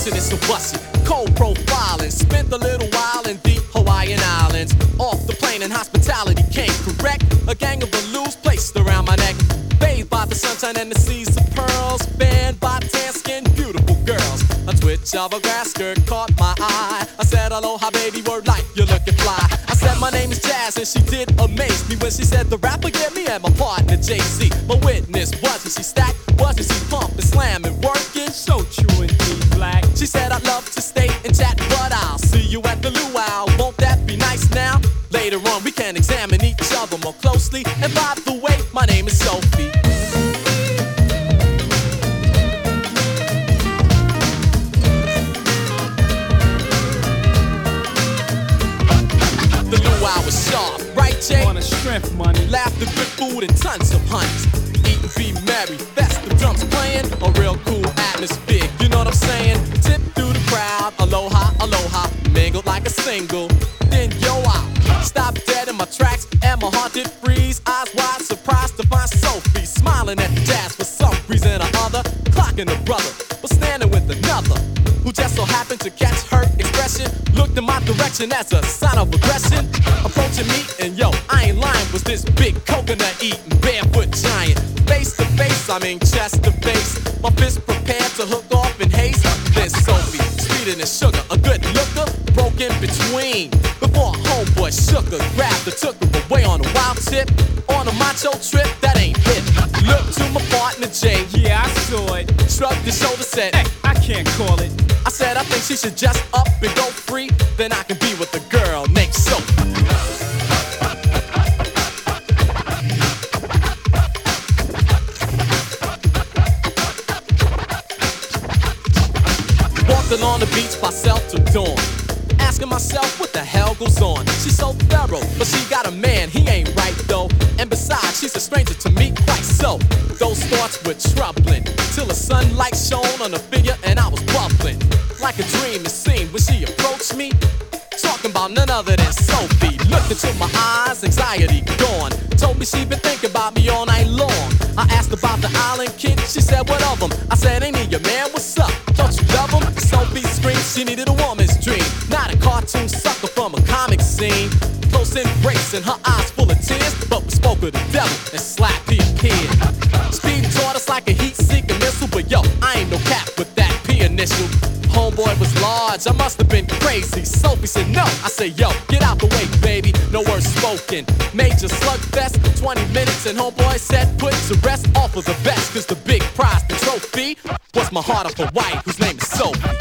arsonist and wussy. Cold profiling, spent a little while in the Hawaiian Islands. Off the plane and hospitality came correct. A gang of A twitch of a grass skirt caught my eye. I said, Aloha, baby, word like you're looking fly. I said, My name is Jaz, and she did amaze me when she said, The rapper get me and my partner Jay-Z. My witness wasn't she stacked? Wasn't she pumping, slamming, working? So true indeed, black. She said, I'd love to stay and chat, but I'll see you at the luau. Won't that be nice now? Later on, we can examine each other more closely. And by the way, my name is Sophie. Jay? On a strength money. Laughter, good food, and tons of honeys. Eat and be merry, festive drums playing, a real cool atmosphere. You know what I'm saying? Tip through the crowd, aloha, aloha, mingled like a single. Then yo out, stop dead in my tracks, and my heart did freeze. Eyes wide, surprised to find Sophie smiling at the jazz for some reason or other. Clocking a brother, but standing with another who just so happened to catch her expression. Looked in my direction as a sign of aggression. Approaching me, and yo, to face, I mean chest to face. My fist prepared to hook off in haste. Then Sophie, sweeter than sugar, a good looker, broke in between. Before a homeboy shook her, grabbed her, took her away on a wild tip. On a macho trip, that ain't hit. Looked to my partner Jay, Yeah, I saw it. shrugged his shoulders, said, Hey, I can't call it. I said I think she should just up and go free. Then I can be with a girl named Sophie. Walking on the beach by self to dawn. Asking myself what the hell goes on. She's so thorough, but she got a man, he ain't right though. And besides, she's a stranger to me, quite so. Those thoughts were troubling. Till the sunlight shone on her figure and I was bubbling. Like a dream it seemed when she approached me. Talking about none other than Sophie. Looked into my eyes, anxiety gone. Told me she'd been thinking about me all night long. I asked about the island kid, she said, What of him? I said, Ain't he your man? What's up? Don't love screamed she needed a woman's dream. Not a cartoon sucker from a comic scene. Close embrace and her eyes full of tears. But we spoke of the devil and slap he appeared. Speed taught us like a heat seeking missile. But yo, I ain't no cap with that P initial. Homeboy was large, I must have been crazy. Sophie said no. I said, yo, get out the way, baby. No words spoken. Major slugfest, 20 minutes, and homeboy said, put to rest off of the best. Cause the big prize, the trophy, was my heart of a wife whose name is Sophie.